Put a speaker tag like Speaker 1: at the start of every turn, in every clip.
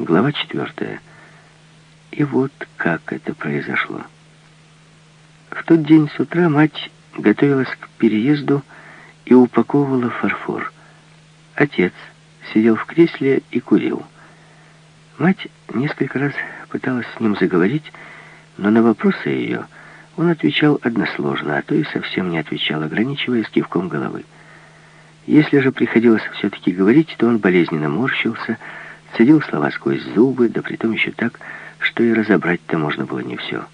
Speaker 1: Глава четвертая. И вот как это произошло. В тот день с утра мать готовилась к переезду и упаковывала фарфор. Отец сидел в кресле и курил. Мать несколько раз пыталась с ним заговорить, но на вопросы ее он отвечал односложно, а то и совсем не отвечал, ограничиваясь кивком головы. Если же приходилось все-таки говорить, то он болезненно морщился, цедил слова сквозь зубы, да притом еще так, что и разобрать-то можно было не все.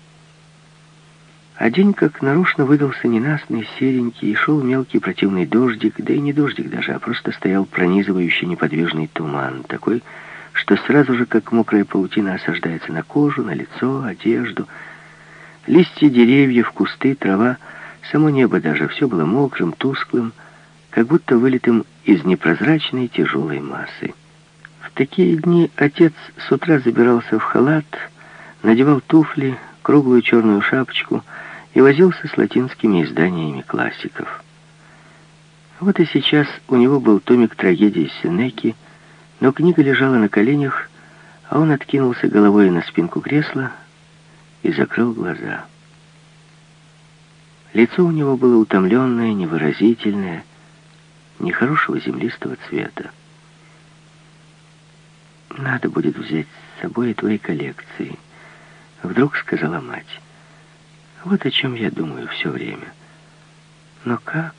Speaker 1: А день как нарочно выдался ненастный, серенький, и шел мелкий противный дождик, да и не дождик даже, а просто стоял пронизывающий неподвижный туман, такой, что сразу же, как мокрая паутина, осаждается на кожу, на лицо, одежду. Листья деревьев, кусты, трава, само небо даже, все было мокрым, тусклым, как будто вылитым из непрозрачной тяжелой массы. В такие дни отец с утра забирался в халат, надевал туфли, круглую черную шапочку и возился с латинскими изданиями классиков. Вот и сейчас у него был томик трагедии Сенеки, но книга лежала на коленях, а он откинулся головой на спинку кресла и закрыл глаза. Лицо у него было утомленное, невыразительное, нехорошего землистого цвета. «Надо будет взять с собой твои коллекции», — вдруг сказала мать. «Вот о чем я думаю все время. Но как?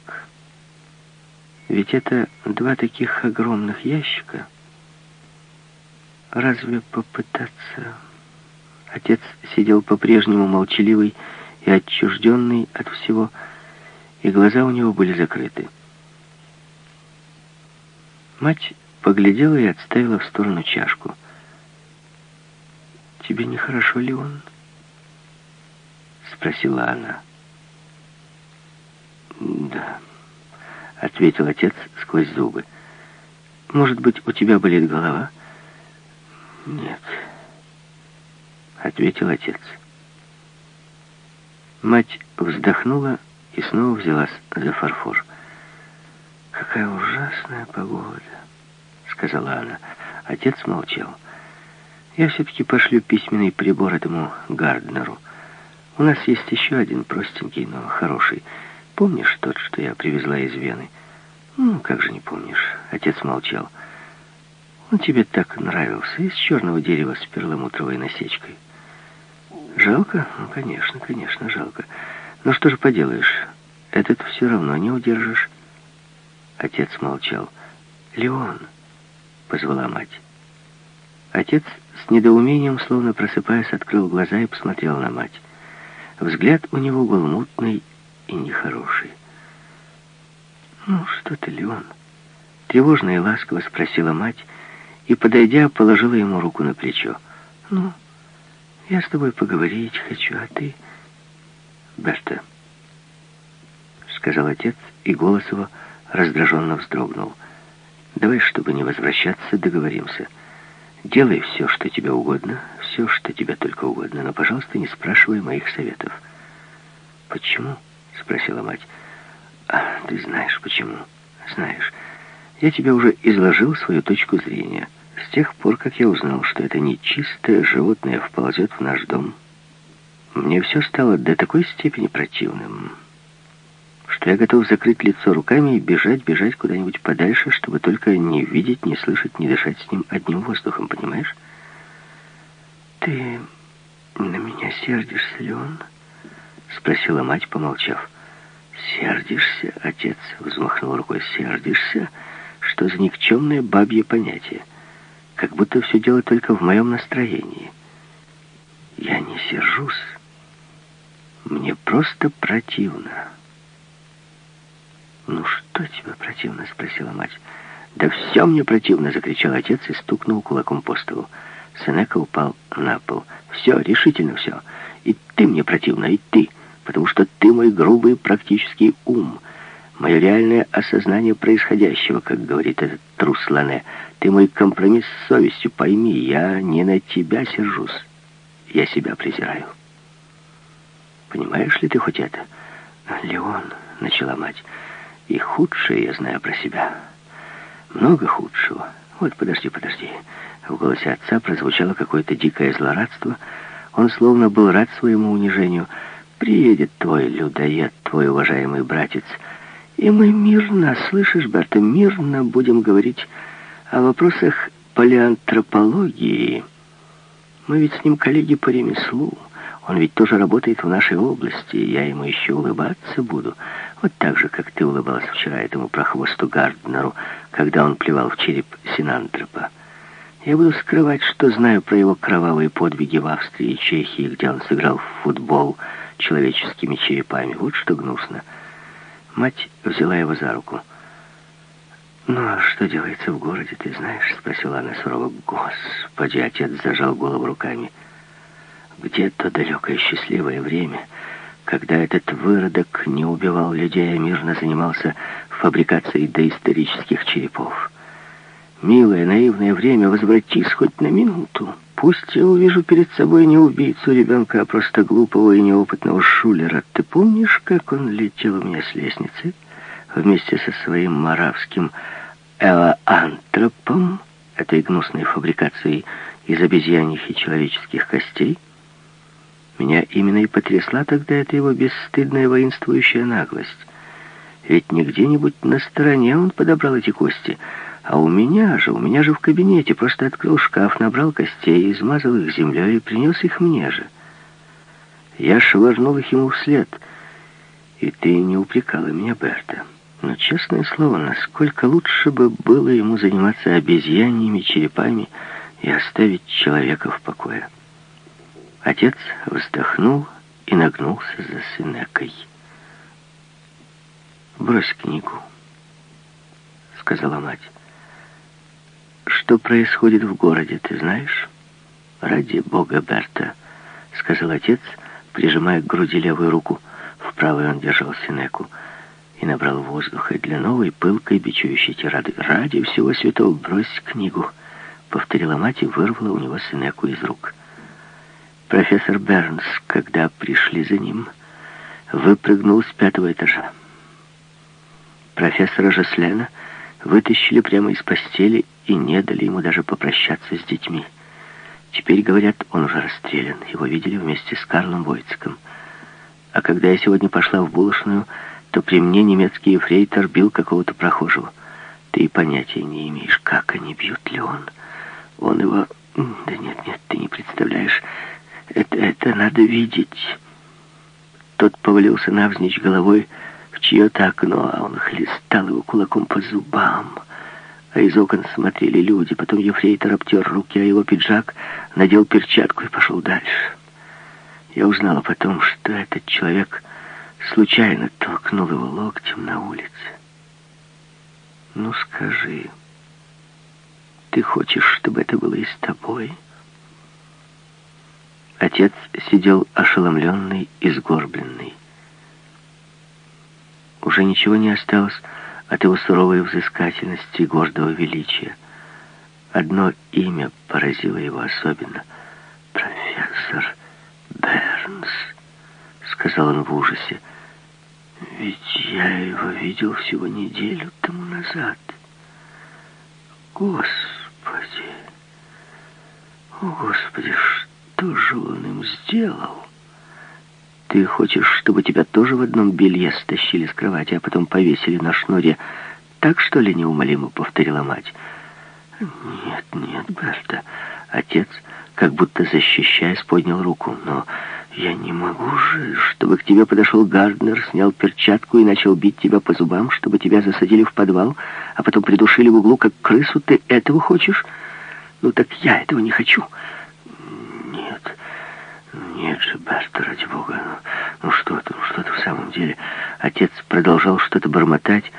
Speaker 1: Ведь это два таких огромных ящика. Разве попытаться...» Отец сидел по-прежнему молчаливый и отчужденный от всего, и глаза у него были закрыты. Мать поглядела и отставила в сторону чашку. «Тебе нехорошо ли он?» Спросила она. «Да», — ответил отец сквозь зубы. «Может быть, у тебя болит голова?» «Нет», — ответил отец. Мать вздохнула и снова взялась за фарфор. «Какая ужасная погода!» — сказала она. Отец молчал. «Я все-таки пошлю письменный прибор этому Гарднеру. У нас есть еще один простенький, но хороший. Помнишь тот, что я привезла из Вены?» «Ну, как же не помнишь?» Отец молчал. «Он тебе так нравился, из черного дерева с перламутровой насечкой». «Жалко? Ну, конечно, конечно, жалко. Но что же поделаешь, этот все равно не удержишь». Отец молчал. «Леон!» — позвала мать. Отец с недоумением, словно просыпаясь, открыл глаза и посмотрел на мать. Взгляд у него был мутный и нехороший. «Ну, что ты, Леон?» Тревожно и ласково спросила мать и, подойдя, положила ему руку на плечо. «Ну, я с тобой поговорить хочу, а ты...» «Берта», — сказал отец, и голос его раздраженно вздрогнул. «Давай, чтобы не возвращаться, договоримся. Делай все, что тебе угодно, все, что тебе только угодно, но, пожалуйста, не спрашивай моих советов». «Почему?» — спросила мать. «А, ты знаешь, почему. Знаешь, я тебе уже изложил свою точку зрения. С тех пор, как я узнал, что это нечистое животное вползет в наш дом, мне все стало до такой степени противным» я готов закрыть лицо руками и бежать, бежать куда-нибудь подальше, чтобы только не видеть, не слышать, не дышать с ним одним воздухом, понимаешь? «Ты на меня сердишься, Леон?» — спросила мать, помолчав. «Сердишься?» — отец взмахнул рукой. «Сердишься? Что за никчемное бабье понятие? Как будто все дело только в моем настроении. Я не сержусь. Мне просто противно». «Ну что тебе противно?» — спросила мать. «Да все мне противно!» — закричал отец и стукнул кулаком по столу. Сенека упал на пол. «Все, решительно все. И ты мне противно, и ты, потому что ты мой грубый практический ум, мое реальное осознание происходящего, как говорит этот трус Лане. Ты мой компромисс с совестью, пойми, я не на тебя сержусь, я себя презираю. Понимаешь ли ты хоть это?» «Леон», — начала мать, — и худшее я знаю про себя. Много худшего. Вот, подожди, подожди. В голосе отца прозвучало какое-то дикое злорадство. Он словно был рад своему унижению. «Приедет твой людоед, твой уважаемый братец, и мы мирно, слышишь, Берта, мирно будем говорить о вопросах палеантропологии. Мы ведь с ним коллеги по ремеслу». Он ведь тоже работает в нашей области, я ему еще улыбаться буду. Вот так же, как ты улыбалась вчера этому прохвосту Гарднеру, когда он плевал в череп Синантропа. Я буду скрывать, что знаю про его кровавые подвиги в Австрии и Чехии, где он сыграл в футбол человеческими черепами. Вот что гнусно. Мать взяла его за руку. «Ну, а что делается в городе, ты знаешь?» — спросила она сурово. «Господи!» — отец зажал голову руками. Где то далекое счастливое время, когда этот выродок не убивал людей, а мирно занимался фабрикацией доисторических черепов. Милое, наивное время, возвратись хоть на минуту. Пусть я увижу перед собой не убийцу ребенка, а просто глупого и неопытного шулера. Ты помнишь, как он летел у меня с лестницы вместе со своим маравским элоантропом, этой гнусной фабрикацией из обезьяньих и человеческих костей? Меня именно и потрясла тогда эта его бесстыдная воинствующая наглость. Ведь не где-нибудь на стороне он подобрал эти кости, а у меня же, у меня же в кабинете просто открыл шкаф, набрал костей, измазал их землей и принес их мне же. Я швырнул их ему вслед. И ты не упрекала меня, Берта. Но, честное слово, насколько лучше бы было ему заниматься обезьяньями, черепами и оставить человека в покое. Отец вздохнул и нагнулся за Синекой. «Брось книгу», — сказала мать. «Что происходит в городе, ты знаешь?» «Ради бога, Берта», — сказал отец, прижимая к груди левую руку. В правой он держал Синеку и набрал воздуха для новой пылкой бичующей тирады. «Ради всего святого брось книгу», — повторила мать и вырвала у него Синеку из рук. Профессор Бернс, когда пришли за ним, выпрыгнул с пятого этажа. Профессора Жаслена вытащили прямо из постели и не дали ему даже попрощаться с детьми. Теперь, говорят, он уже расстрелян. Его видели вместе с Карлом Войцком. А когда я сегодня пошла в булочную, то при мне немецкий ефрейтор бил какого-то прохожего. Ты и понятия не имеешь, как они бьют ли он. Он его... Да нет, нет, ты не представляешь... Это, это надо видеть. Тот повалился навзничь головой в чье-то окно, а он хлестал его кулаком по зубам. А из окон смотрели люди. Потом ефрейтор обтер руки, а его пиджак надел перчатку и пошел дальше. Я узнала потом, что этот человек случайно толкнул его локтем на улице. Ну скажи, ты хочешь, чтобы это было и с тобой?» Отец сидел ошеломленный и сгорбленный. Уже ничего не осталось от его суровой взыскательности и гордого величия. Одно имя поразило его особенно. «Профессор Бернс», — сказал он в ужасе. «Ведь я его видел всего неделю тому назад. Господи! О, Господи, что...» Что же он им сделал? Ты хочешь, чтобы тебя тоже в одном белье стащили с кровати, а потом повесили на шнуре? Так, что ли, неумолимо повторила мать? Нет, нет, Берта. Отец, как будто защищаясь, поднял руку. Но я не могу же, чтобы к тебе подошел Гарднер, снял перчатку и начал бить тебя по зубам, чтобы тебя засадили в подвал, а потом придушили в углу, как крысу. Ты этого хочешь? Ну так я этого не хочу. Нет, же, Берта, ради бога, ну, ну что ты, ну что ты в самом деле? Отец продолжал что-то бормотать,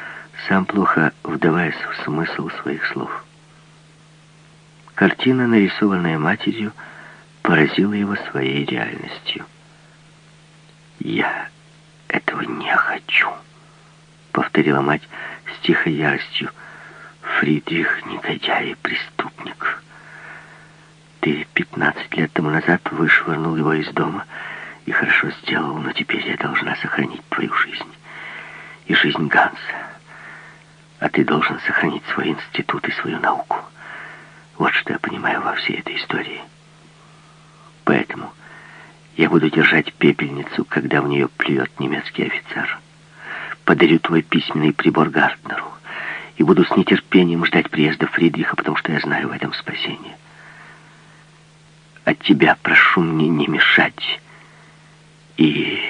Speaker 1: сам плохо вдаваясь в смысл своих слов. Картина, нарисованная матерью, поразила его своей реальностью. «Я этого не хочу», — повторила мать с тихой яростью. «Фридрих — негодяй и преступник». Ты 15 лет тому назад вышвырнул его из дома и хорошо сделал, но теперь я должна сохранить твою жизнь и жизнь Ганса. А ты должен сохранить свой институт и свою науку. Вот что я понимаю во всей этой истории. Поэтому я буду держать пепельницу, когда в нее плюет немецкий офицер. Подарю твой письменный прибор Гартнеру и буду с нетерпением ждать приезда Фридриха, потому что я знаю в этом спасение. От тебя прошу мне не мешать. И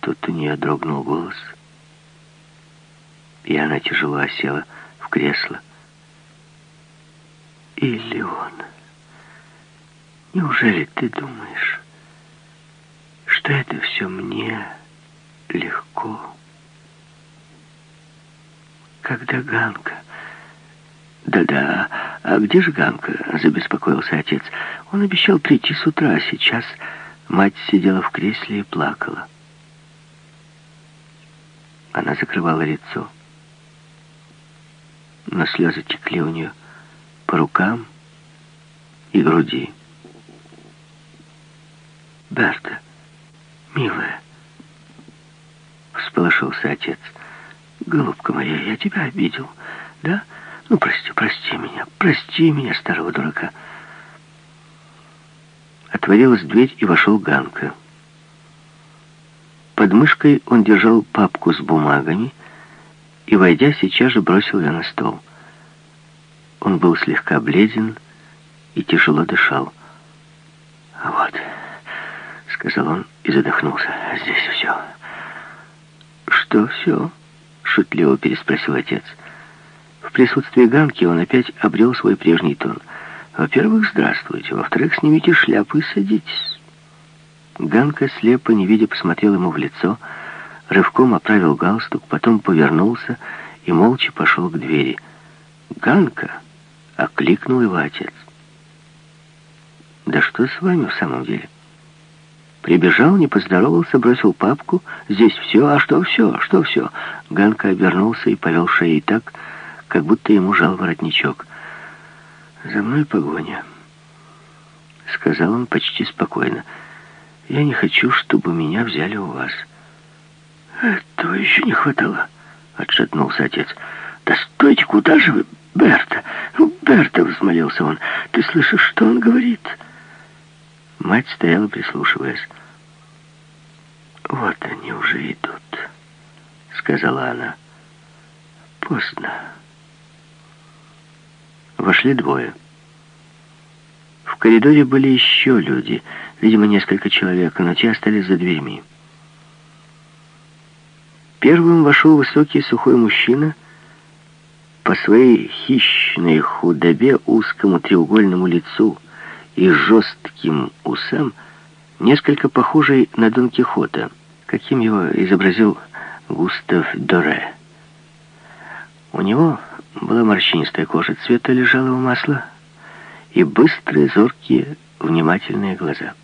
Speaker 1: тут у нее дрогнул голос, и она тяжело осела в кресло. Или он... Неужели ты думаешь, что это все мне легко? Когда Ганка... «Да-да, а где же Ганка?» — забеспокоился отец. Он обещал прийти с утра, а сейчас мать сидела в кресле и плакала. Она закрывала лицо. Но слезы текли у нее по рукам и груди. «Берта, милая!» Всполошился отец. «Голубка моя, я тебя обидел, да? Ну, прости, прости меня, прости меня, старого дурака!» Отворилась дверь, и вошел Ганка. Под мышкой он держал папку с бумагами и, войдя, сейчас же бросил ее на стол. Он был слегка бледен и тяжело дышал. «Вот», — сказал он и задохнулся, — «здесь все». «Что все?» — шутливо переспросил отец. В присутствии Ганки он опять обрел свой прежний тон. «Во-первых, здравствуйте. Во-вторых, снимите шляпу и садитесь». Ганка, слепо, не видя, посмотрел ему в лицо, рывком оправил галстук, потом повернулся и молча пошел к двери. «Ганка!» — окликнул его отец. «Да что с вами в самом деле?» Прибежал, не поздоровался, бросил папку. «Здесь все, а что все, что все?» Ганка обернулся и повел шеей так, как будто ему жал воротничок. «За мной погоня», — сказал он почти спокойно. Я не хочу, чтобы меня взяли у вас». «Этого еще не хватало», — отшатнулся отец. «Да стойте, куда же вы, Берта? Ну, Берта!» — взмолился он. «Ты слышишь, что он говорит?» Мать стояла, прислушиваясь. «Вот они уже идут», — сказала она. «Поздно». Вошли двое. В коридоре были еще люди — Видимо, несколько человек, но те остались за дверьми. Первым вошел высокий сухой мужчина, по своей хищной худобе, узкому треугольному лицу и жестким усам, несколько похожий на Дон Кихота, каким его изобразил Густав Доре. У него была морщинистая кожа цвета лежалого масла и быстрые, зоркие, внимательные глаза.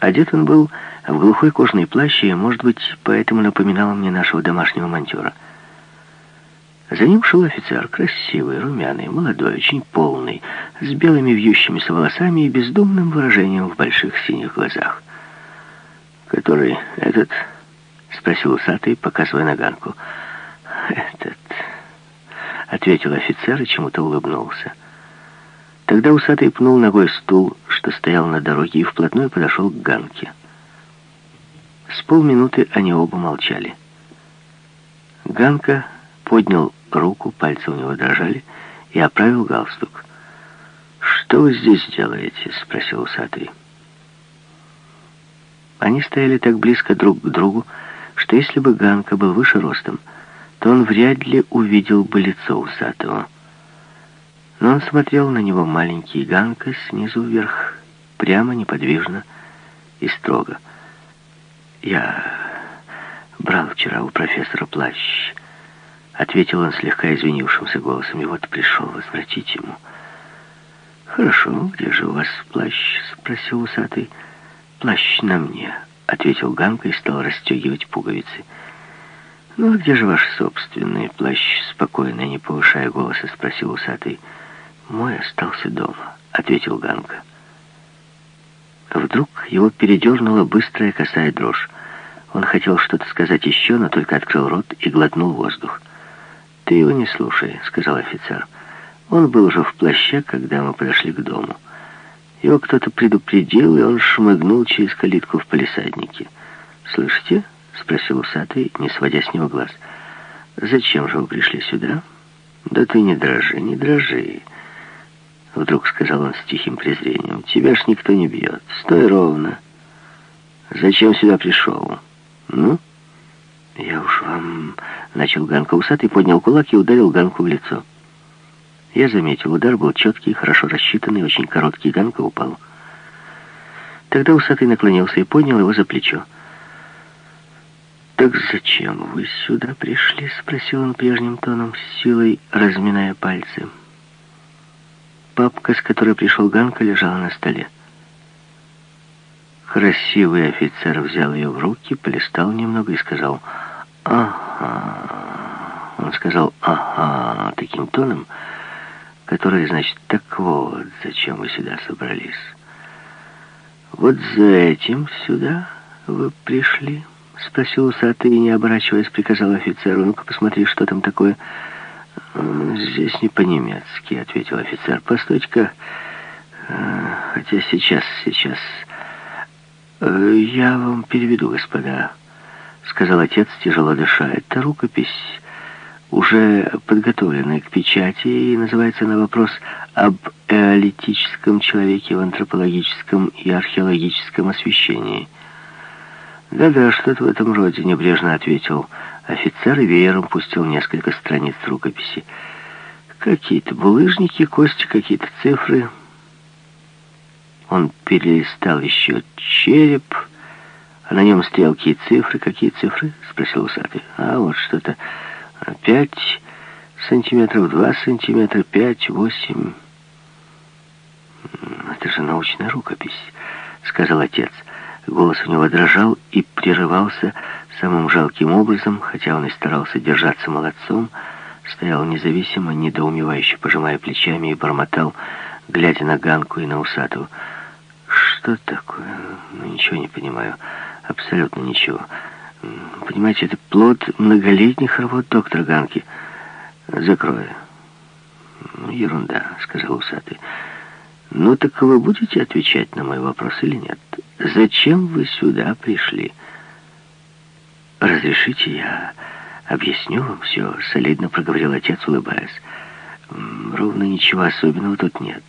Speaker 1: Одет он был в глухой кожаный плащ, и, может быть, поэтому напоминал мне нашего домашнего монтера. За ним шел офицер, красивый, румяный, молодой, очень полный, с белыми вьющимися волосами и бездумным выражением в больших синих глазах. «Который этот?» — спросил усатый, показывая на ганку. «Этот...» — ответил офицер и чему-то улыбнулся. Тогда усатый пнул ногой стул, что стоял на дороге, и вплотную подошел к Ганке. С полминуты они оба молчали. Ганка поднял руку, пальцы у него дрожали, и оправил галстук. «Что вы здесь делаете?» — спросил усатый. Они стояли так близко друг к другу, что если бы Ганка был выше ростом, то он вряд ли увидел бы лицо усатого. Но он смотрел на него маленький Ганка снизу вверх, прямо, неподвижно и строго. «Я брал вчера у профессора плащ», — ответил он слегка извинившимся голосом, — «и вот пришел возвратить ему». «Хорошо, где же у вас плащ?» — спросил усатый. «Плащ на мне», — ответил Ганка и стал расстегивать пуговицы. «Ну, а где же ваш собственный плащ?» — спокойно, не повышая голоса, спросил усатый. «Мой остался дома», — ответил Ганка. Вдруг его передернула быстрая косая дрожь. Он хотел что-то сказать еще, но только открыл рот и глотнул воздух. «Ты его не слушай», — сказал офицер. Он был уже в плаще, когда мы подошли к дому. Его кто-то предупредил, и он шмыгнул через калитку в палисаднике. «Слышите?» — спросил усатый, не сводя с него глаз. «Зачем же вы пришли сюда?» «Да ты не дрожи, не дрожи!» Вдруг сказал он с тихим презрением. «Тебя ж никто не бьет. Стой ровно. Зачем сюда пришел? Ну?» «Я уж вам...» — начал Ганка усатый, поднял кулак и ударил Ганку в лицо. Я заметил, удар был четкий, хорошо рассчитанный, очень короткий, Ганка упал. Тогда усатый наклонился и поднял его за плечо. «Так зачем вы сюда пришли?» — спросил он прежним тоном, с силой разминая пальцы. Папка, с которой пришел Ганка, лежала на столе. Красивый офицер взял ее в руки, полистал немного и сказал «Ага». Он сказал «Ага» таким тоном, который, значит, «Так вот, зачем вы сюда собрались?» «Вот за этим сюда вы пришли?» Спросил усатый не оборачиваясь, приказал офицеру. «Ну-ка, посмотри, что там такое». «Здесь не по-немецки», — ответил офицер. «Постойте-ка, хотя сейчас, сейчас...» «Я вам переведу, господа», — сказал отец, тяжело дыша. «Это рукопись, уже подготовленная к печати, и называется на вопрос об эолитическом человеке в антропологическом и археологическом освещении». «Да-да, что-то в этом роде», — небрежно ответил офицер и веером пустил несколько страниц рукописи. Какие-то булыжники, кости, какие-то цифры. Он перелистал еще череп, а на нем стрелки и цифры. Какие цифры? Спросил усатый. А вот что-то. Пять сантиметров, два сантиметра, пять, восемь. Это же научная рукопись, сказал отец. Голос у него дрожал и прерывался самым жалким образом, хотя он и старался держаться молодцом, стоял независимо, недоумевающе пожимая плечами и бормотал, глядя на Ганку и на Усатого. «Что такое? Ну, ничего не понимаю. Абсолютно ничего. Понимаете, это плод многолетних работ доктора Ганки. Закрою». «Ну, «Ерунда», — сказал Усатый. «Ну, так вы будете отвечать на мой вопрос или нет? Зачем вы сюда пришли?» «Разрешите, я объясню вам все», — солидно проговорил отец, улыбаясь. «Ровно ничего особенного тут нет.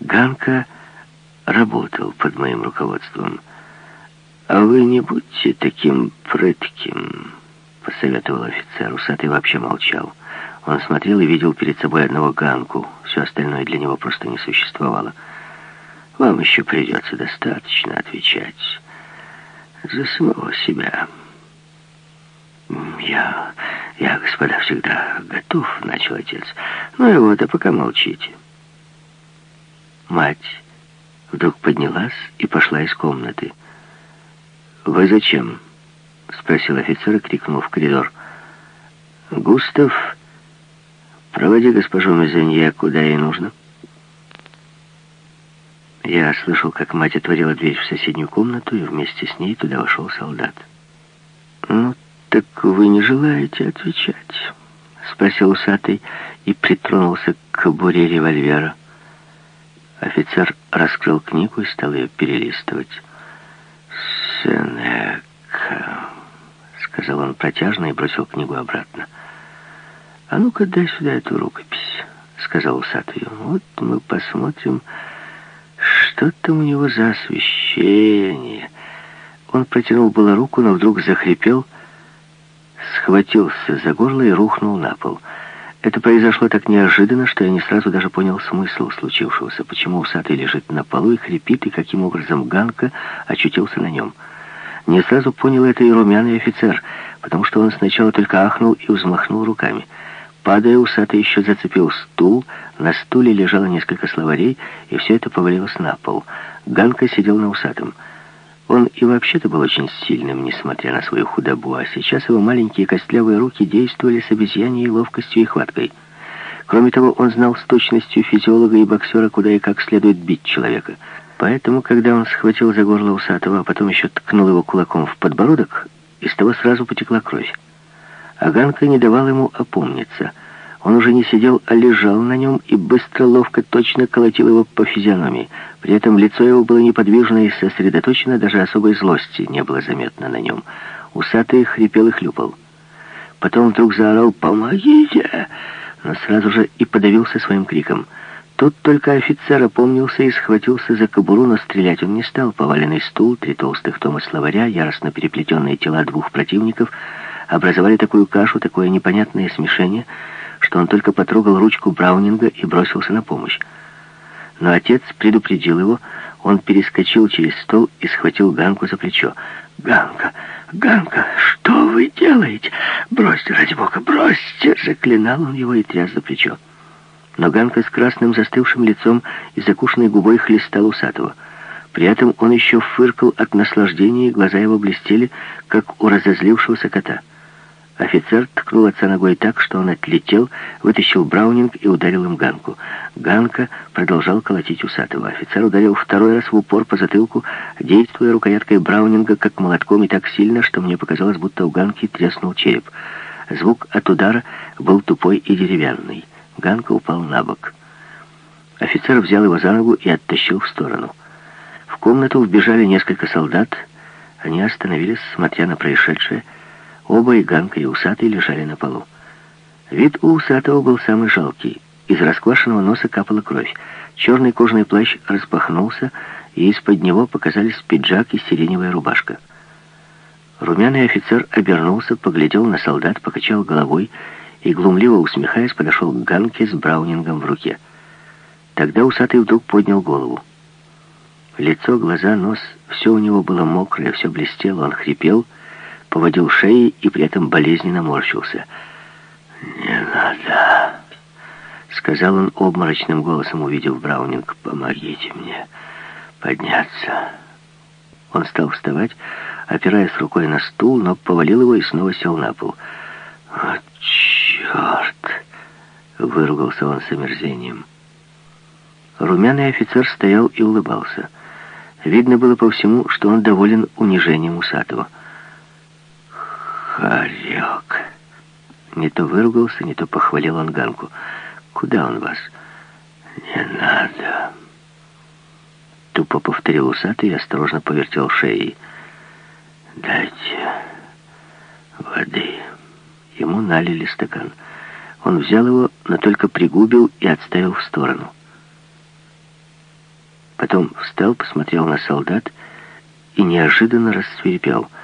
Speaker 1: Ганка работал под моим руководством. А вы не будьте таким прытким», — посоветовал офицер. Усатый вообще молчал. Он смотрел и видел перед собой одного Ганку. Все остальное для него просто не существовало. «Вам еще придется достаточно отвечать за самого себя». «Я, я, господа, всегда готов», — начал отец. «Ну и вот, а пока молчите». Мать вдруг поднялась и пошла из комнаты. «Вы зачем?» — спросил офицер и крикнул в коридор. «Густав, проводи госпожу Мезенье, куда ей нужно». Я слышал, как мать отворила дверь в соседнюю комнату, и вместе с ней туда вошел солдат. «Ну, «Так вы не желаете отвечать?» — спросил усатый и притронулся к кобуре револьвера. Офицер раскрыл книгу и стал ее перелистывать. «Сенека», — сказал он протяжно и бросил книгу обратно. «А ну-ка, дай сюда эту рукопись», — сказал усатый. «Вот мы посмотрим, что там у него за освещение». Он протянул было руку, но вдруг захрипел схватился за горло и рухнул на пол. Это произошло так неожиданно, что я не сразу даже понял смысл случившегося, почему усатый лежит на полу и хрипит, и каким образом Ганка очутился на нем. Не сразу понял это и румяный офицер, потому что он сначала только ахнул и взмахнул руками. Падая, усатый еще зацепил стул, на стуле лежало несколько словарей, и все это повалилось на пол. Ганка сидел на усатом. Он и вообще-то был очень сильным, несмотря на свою худобу, а сейчас его маленькие костлявые руки действовали с обезьяньей ловкостью и хваткой. Кроме того, он знал с точностью физиолога и боксера, куда и как следует бить человека. Поэтому, когда он схватил за горло усатого, а потом еще ткнул его кулаком в подбородок, из того сразу потекла кровь. Аганка не давал ему опомниться. Он уже не сидел, а лежал на нем и быстро, ловко, точно колотил его по физиономии. При этом лицо его было неподвижно и сосредоточено, даже особой злости не было заметно на нем. Усатый хрипел и хлюпал. Потом вдруг заорал «Помогите!», но сразу же и подавился своим криком. Тут только офицер опомнился и схватился за кобуру, но стрелять он не стал. Поваленный стул, три толстых тома словаря, яростно переплетенные тела двух противников образовали такую кашу, такое непонятное смешение — что он только потрогал ручку Браунинга и бросился на помощь. Но отец предупредил его, он перескочил через стол и схватил Ганку за плечо. «Ганка! Ганка! Что вы делаете? Бросьте, ради бога, бросьте!» Заклинал он его и тряс за плечо. Но Ганка с красным застывшим лицом и закушенной губой хлестал усатого. При этом он еще фыркал от наслаждения, и глаза его блестели, как у разозлившегося кота. Офицер ткнул отца ногой так, что он отлетел, вытащил Браунинг и ударил им Ганку. Ганка продолжал колотить усатого. Офицер ударил второй раз в упор по затылку, действуя рукояткой Браунинга как молотком и так сильно, что мне показалось, будто у Ганки треснул череп. Звук от удара был тупой и деревянный. Ганка упал на бок. Офицер взял его за ногу и оттащил в сторону. В комнату вбежали несколько солдат. Они остановились, смотря на происшедшее, Оба, и Ганка, и Усатый, лежали на полу. Вид у Усатого был самый жалкий. Из расквашенного носа капала кровь. Черный кожаный плащ распахнулся, и из-под него показались пиджак и сиреневая рубашка. Румяный офицер обернулся, поглядел на солдат, покачал головой и, глумливо усмехаясь, подошел к Ганке с браунингом в руке. Тогда усатый вдруг поднял голову. Лицо, глаза, нос, все у него было мокрое, все блестело, он хрипел, поводил шеей и при этом болезненно морщился. «Не надо», — сказал он обморочным голосом, увидев Браунинг. «Помогите мне подняться». Он стал вставать, опираясь рукой на стул, но повалил его и снова сел на пол. «О, черт!» — выругался он с омерзением. Румяный офицер стоял и улыбался. Видно было по всему, что он доволен унижением Усатого. «Хорек!» Не то выругался, не то похвалил он Ганку. «Куда он вас?» «Не надо!» Тупо повторил усатый и осторожно повертел шеей. «Дайте воды». Ему налили стакан. Он взял его, но только пригубил и отставил в сторону. Потом встал, посмотрел на солдат и неожиданно рассверепел — «А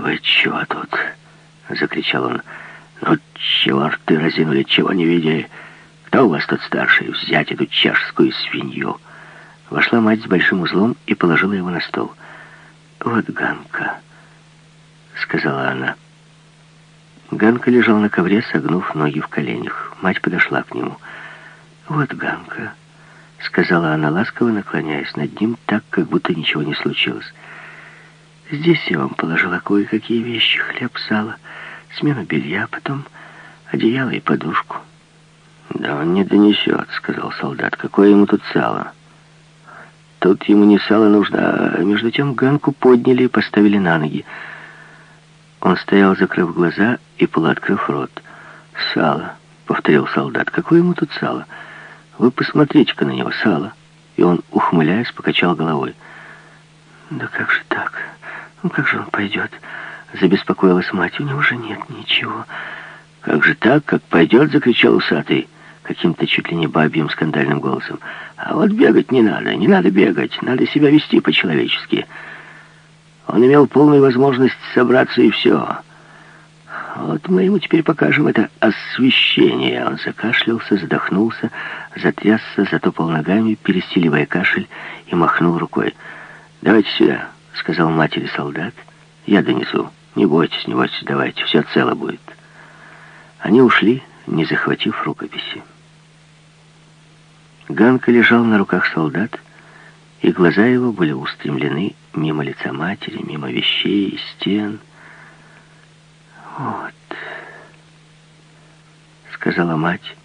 Speaker 1: «Вы чего тут?» — закричал он. «Ну, черты разинули, чего не видели? Кто у вас тут старший? Взять эту чешскую свинью!» Вошла мать с большим узлом и положила его на стол. «Вот Ганка», — сказала она. Ганка лежал на ковре, согнув ноги в коленях. Мать подошла к нему. «Вот Ганка», — сказала она ласково, наклоняясь над ним, так, как будто ничего не случилось. Здесь я вам положила кое-какие вещи, хлеб, сало, смену белья, потом одеяло и подушку. «Да он не донесет», — сказал солдат. «Какое ему тут сало?» Тут ему не сало нужно, а между тем Ганку подняли и поставили на ноги. Он стоял, закрыв глаза и полуоткрыв рот. «Сало», — повторил солдат. «Какое ему тут сало? Вы посмотрите-ка на него, сало». И он, ухмыляясь, покачал головой. «Да как же так?» «Ну как же он пойдет?» Забеспокоилась мать. «У него же нет ничего». «Как же так, как пойдет?» — закричал усатый каким-то чуть ли не бабьим скандальным голосом. «А вот бегать не надо, не надо бегать, надо себя вести по-человечески». Он имел полную возможность собраться и все. Вот мы ему теперь покажем это освещение. Он закашлялся, задохнулся, затрясся, затопал ногами, пересиливая кашель, и махнул рукой. «Давайте сюда». — сказал матери солдат. «Я донесу. Не бойтесь, не бойтесь, давайте, все цело будет». Они ушли, не захватив рукописи. Ганка лежал на руках солдат, и глаза его были устремлены мимо лица матери, мимо вещей и стен. «Вот», — сказала мать,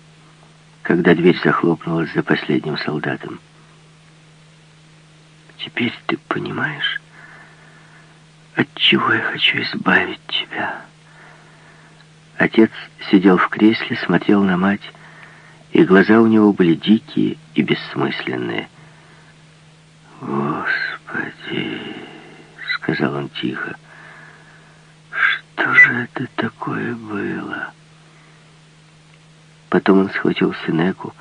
Speaker 1: когда дверь захлопнулась за последним солдатом. «Теперь ты понимаешь?» От чего я хочу избавить тебя. Отец сидел в кресле, смотрел на мать, и глаза у него были дикие и бессмысленные. «Господи!» — сказал он тихо. «Что же это такое было?» Потом он схватил Синеку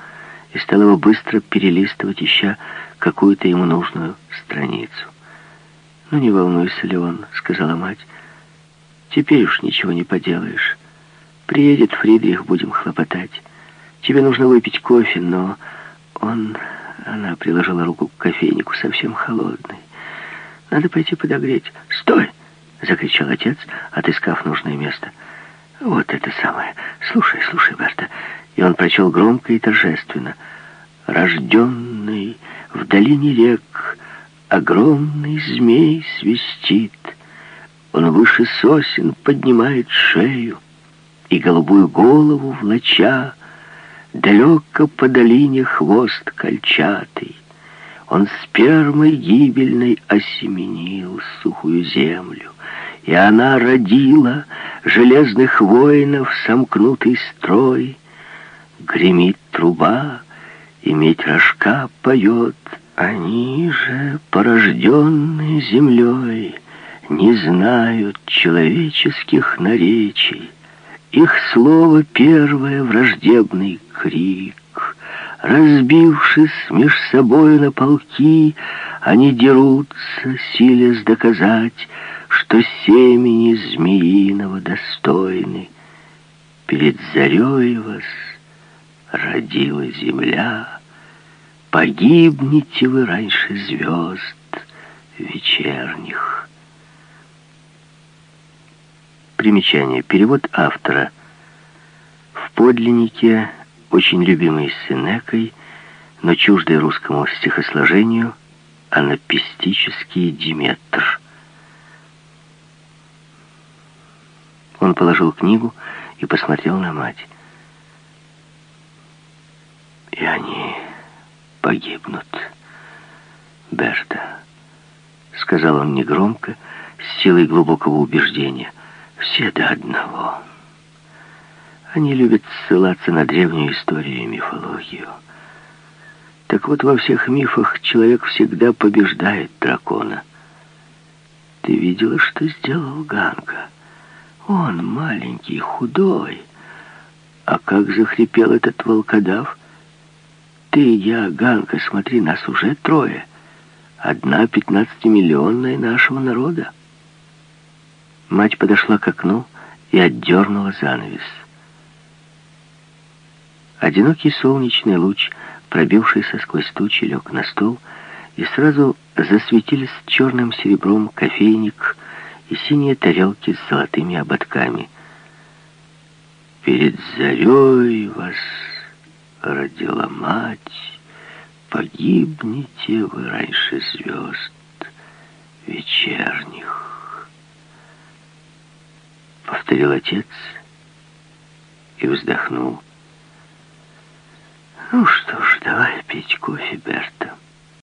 Speaker 1: и стал его быстро перелистывать, ища какую-то ему нужную страницу. «Ну, не волнуйся, Леон», — сказала мать. «Теперь уж ничего не поделаешь. Приедет Фридрих, будем хлопотать. Тебе нужно выпить кофе, но он...» Она приложила руку к кофейнику, совсем холодный. «Надо пойти подогреть». «Стой!» — закричал отец, отыскав нужное место. «Вот это самое. Слушай, слушай, Берта». И он прочел громко и торжественно. «Рожденный в долине рек огромный змей свистит. Он выше сосен поднимает шею и голубую голову влача, Далеко по долине хвост кольчатый. Он спермой гибельной осеменил сухую землю, И она родила железных воинов сомкнутый строй. Гремит труба, и медь рожка поет, Они же, порожденные землей, Не знают человеческих наречий, их слово первое враждебный крик. Разбившись меж собой на полки, они дерутся, силясь доказать, что семени змеиного достойны. Перед зарей вас родила земля, Погибнете вы раньше звезд вечерних. Примечание. Перевод автора. В подлиннике, очень любимый Сенекой, но чуждый русскому стихосложению, анапистический диметр. Он положил книгу и посмотрел на мать. И они погибнут, Берта, сказал он негромко, с силой глубокого убеждения. Все до одного. Они любят ссылаться на древнюю историю и мифологию. Так вот, во всех мифах человек всегда побеждает дракона. Ты видела, что сделал Ганга? Он маленький, худой. А как захрипел этот волкодав? Ты, я, Ганка, смотри, нас уже трое. Одна пятнадцатимиллионная нашего народа. Мать подошла к окну и отдернула занавес. Одинокий солнечный луч, пробившийся сквозь тучи, лег на стол, и сразу засветились черным серебром кофейник и синие тарелки с золотыми ободками. «Перед зарей вас родила мать, погибнете вы раньше звезд вечерних» повторил отец и вздохнул. «Ну что ж, давай пить кофе, Берта».